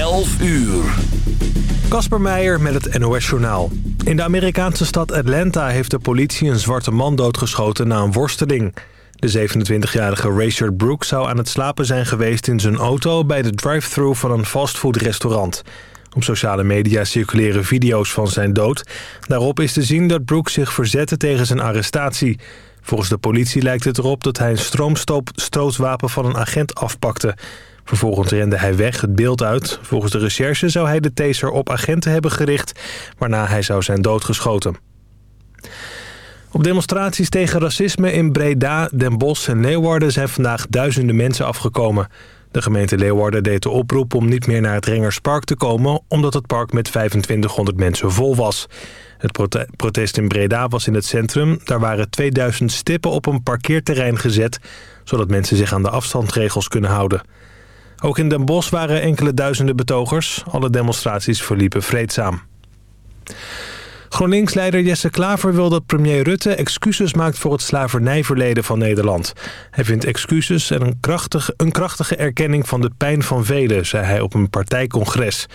11 uur. Kasper Meijer met het NOS-journaal. In de Amerikaanse stad Atlanta heeft de politie een zwarte man doodgeschoten na een worsteling. De 27-jarige Rayshard Brooks zou aan het slapen zijn geweest in zijn auto... bij de drive-thru van een fastfoodrestaurant. Op sociale media circuleren video's van zijn dood. Daarop is te zien dat Brooks zich verzette tegen zijn arrestatie. Volgens de politie lijkt het erop dat hij een stroomstootwapen van een agent afpakte... Vervolgens rende hij weg het beeld uit. Volgens de recherche zou hij de taser op agenten hebben gericht... waarna hij zou zijn doodgeschoten. Op demonstraties tegen racisme in Breda, Den Bosch en Leeuwarden... zijn vandaag duizenden mensen afgekomen. De gemeente Leeuwarden deed de oproep om niet meer naar het Rengerspark te komen... omdat het park met 2500 mensen vol was. Het protest in Breda was in het centrum. Daar waren 2000 stippen op een parkeerterrein gezet... zodat mensen zich aan de afstandsregels kunnen houden. Ook in Den Bosch waren enkele duizenden betogers. Alle demonstraties verliepen vreedzaam. GroenLinks-leider Jesse Klaver wil dat premier Rutte excuses maakt voor het slavernijverleden van Nederland. Hij vindt excuses en een krachtige, een krachtige erkenning van de pijn van velen, zei hij op een partijcongres.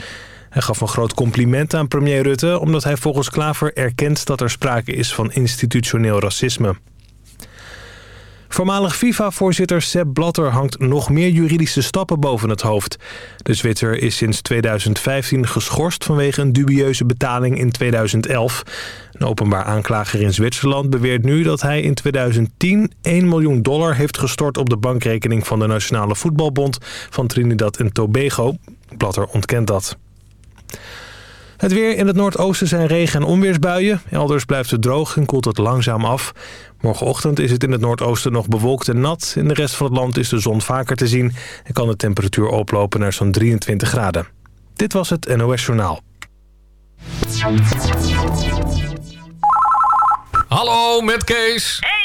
Hij gaf een groot compliment aan premier Rutte omdat hij volgens Klaver erkent dat er sprake is van institutioneel racisme. Voormalig FIFA-voorzitter Sepp Blatter hangt nog meer juridische stappen boven het hoofd. De Zwitser is sinds 2015 geschorst vanwege een dubieuze betaling in 2011. Een openbaar aanklager in Zwitserland beweert nu dat hij in 2010 1 miljoen dollar heeft gestort op de bankrekening van de Nationale Voetbalbond van Trinidad en Tobago. Blatter ontkent dat. Het weer in het noordoosten zijn regen- en onweersbuien. Elders blijft het droog en koelt het langzaam af. Morgenochtend is het in het noordoosten nog bewolkt en nat. In de rest van het land is de zon vaker te zien... en kan de temperatuur oplopen naar zo'n 23 graden. Dit was het NOS Journaal. Hallo, met Kees. Hey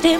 He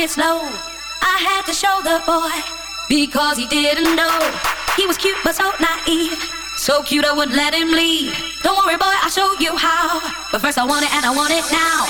it slow. I had to show the boy because he didn't know. He was cute but so naive. So cute I wouldn't let him leave. Don't worry, boy, I'll show you how. But first I want it and I want it now.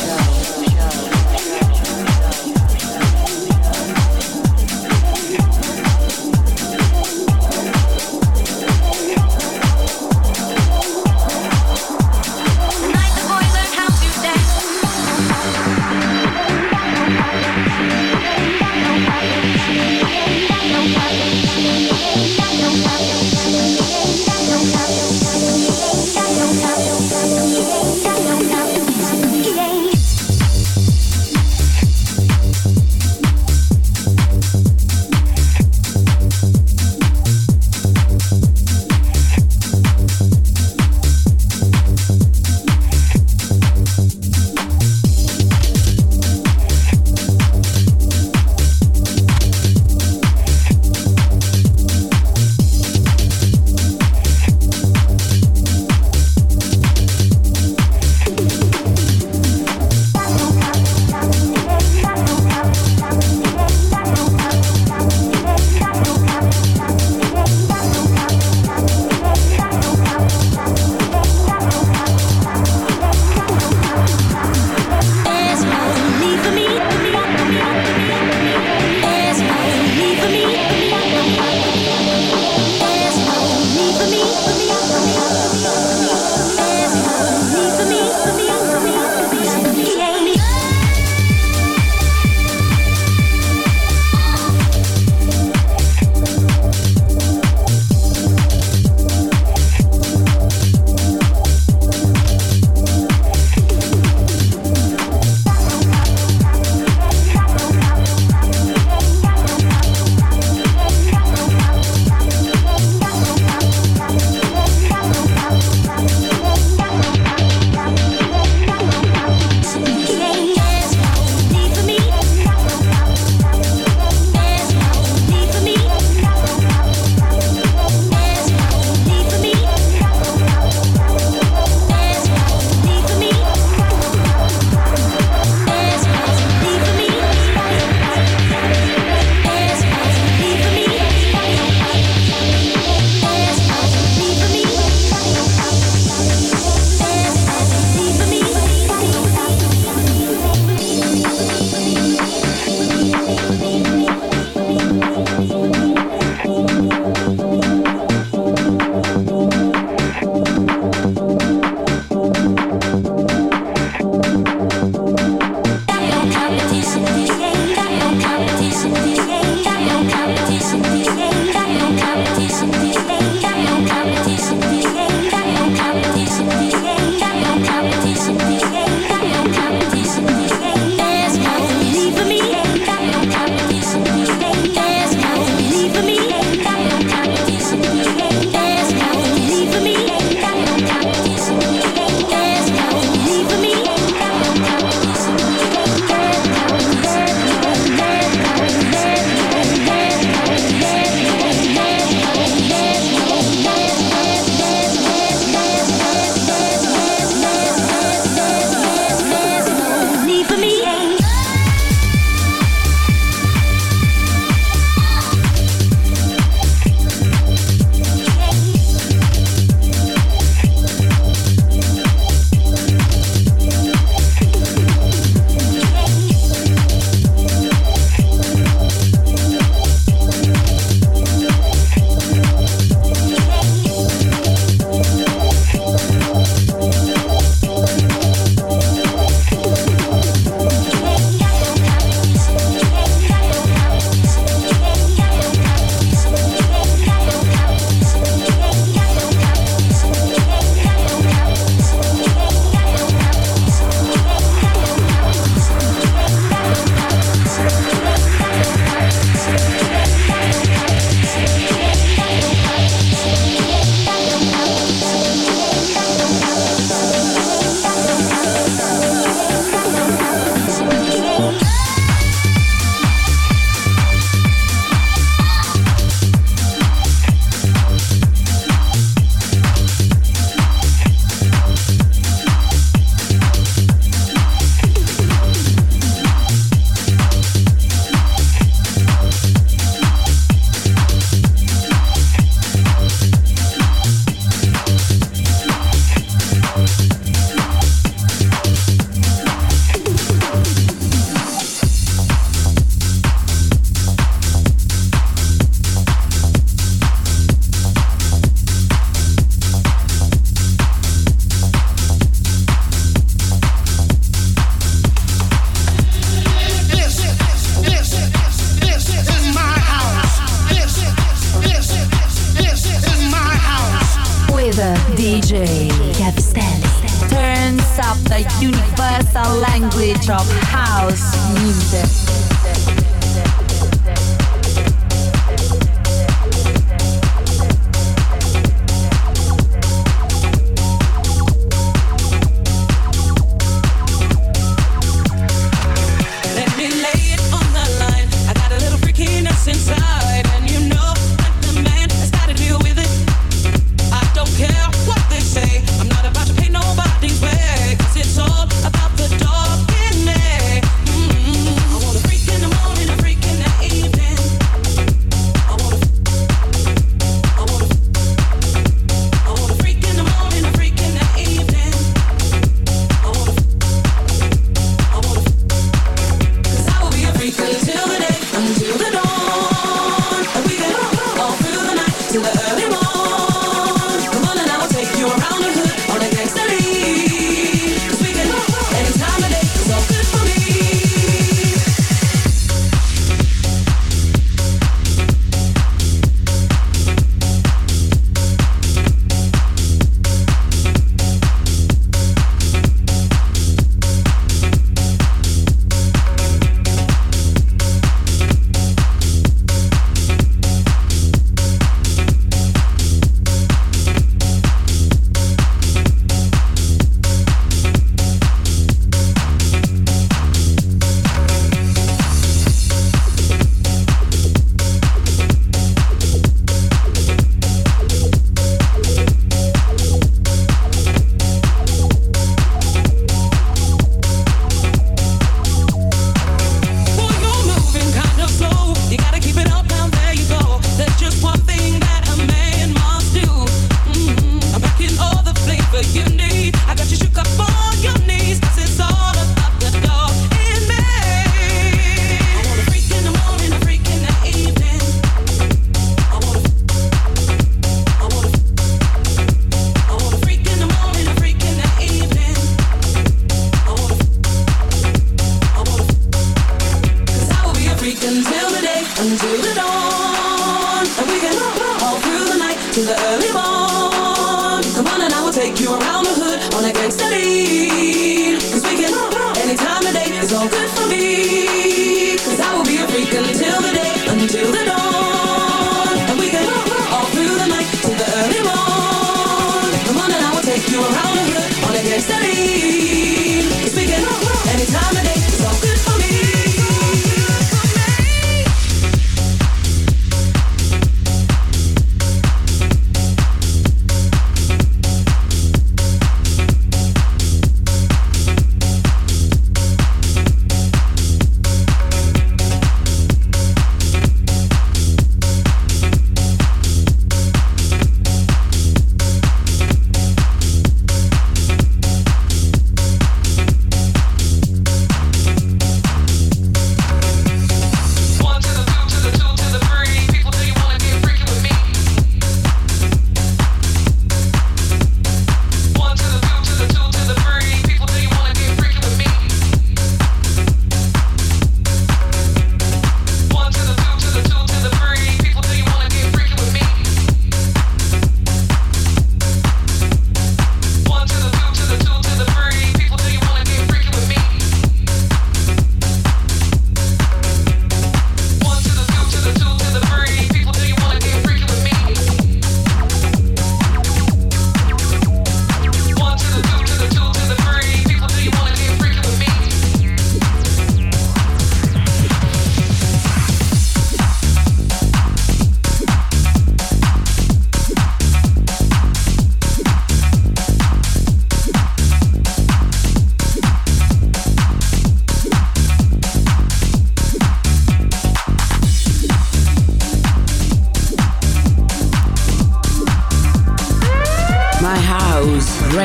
you were early.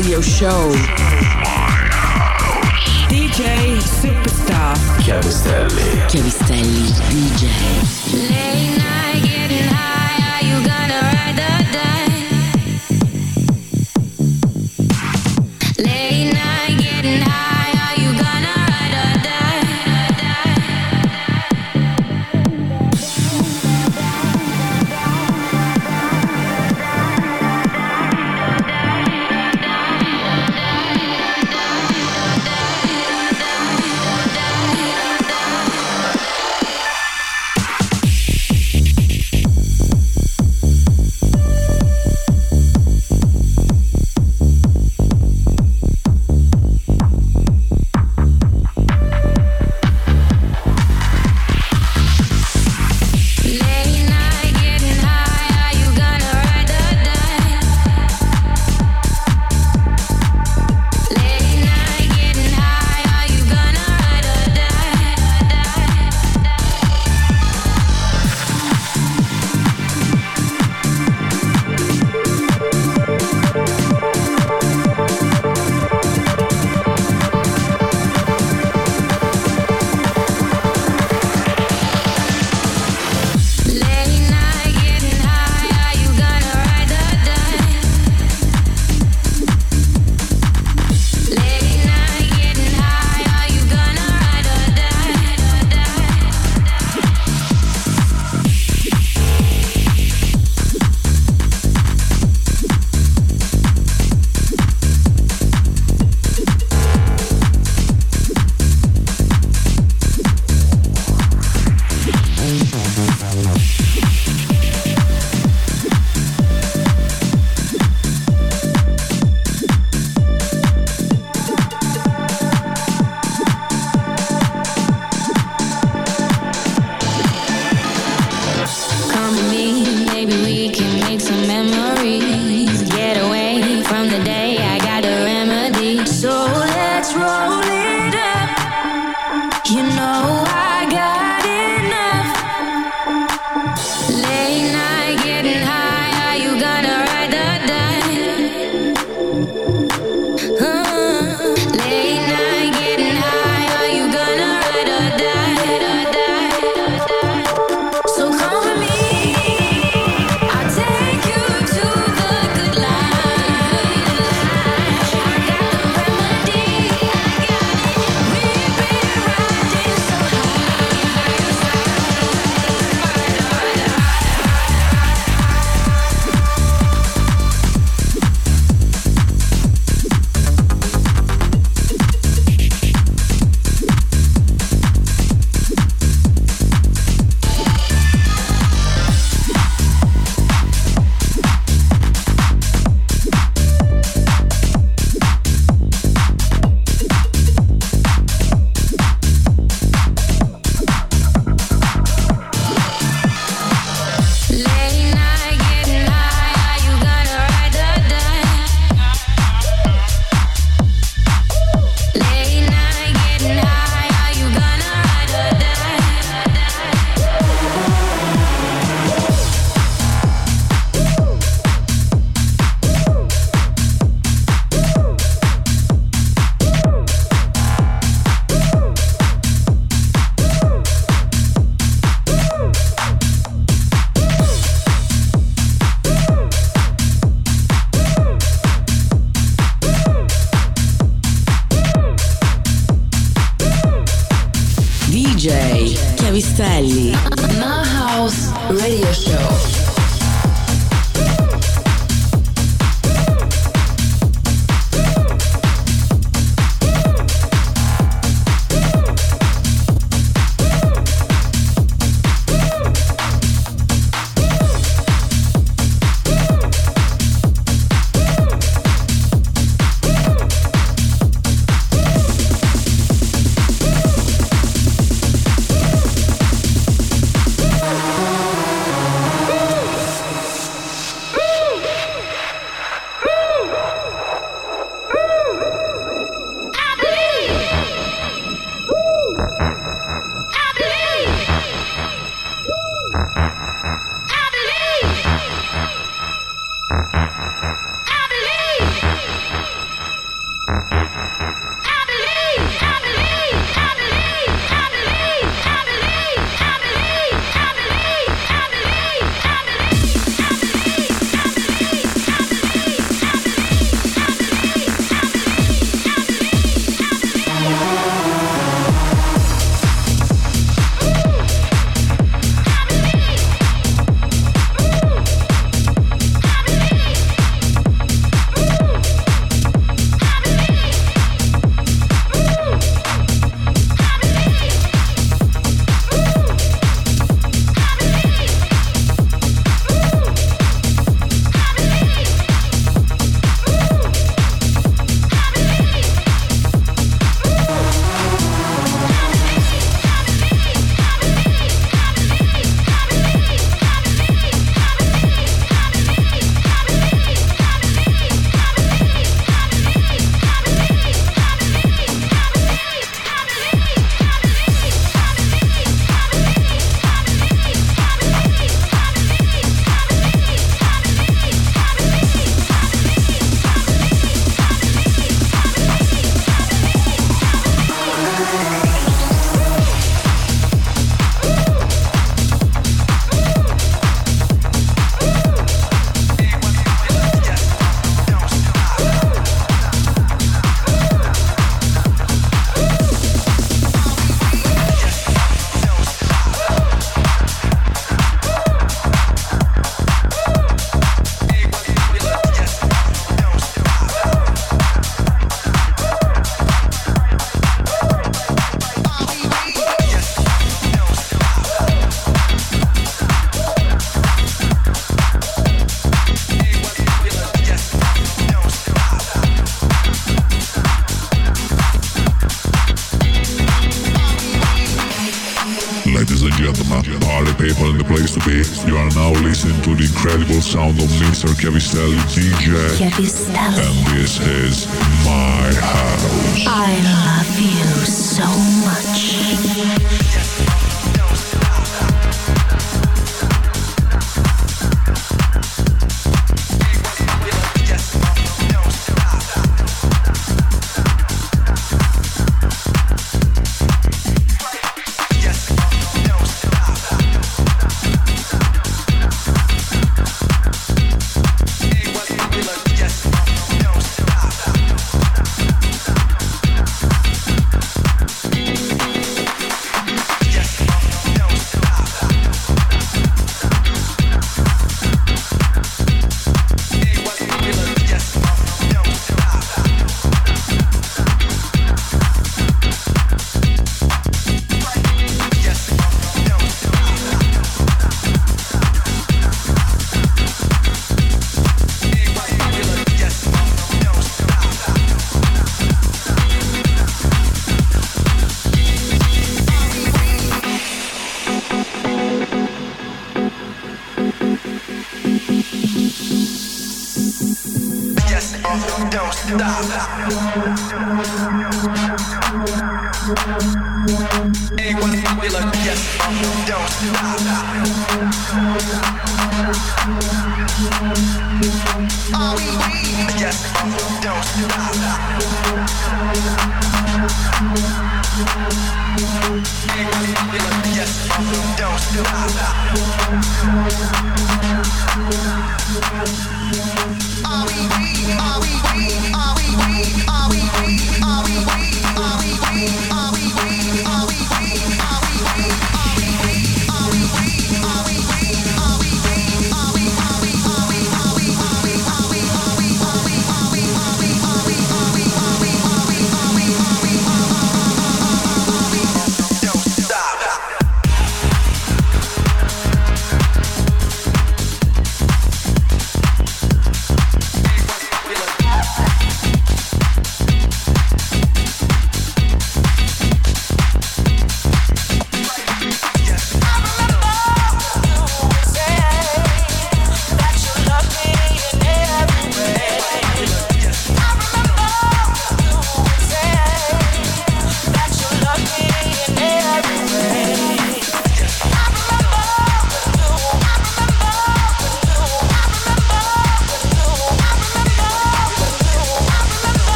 Radio Show. Chiavistelli DJ. Chiavistelli. And this is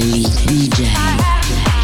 DJ.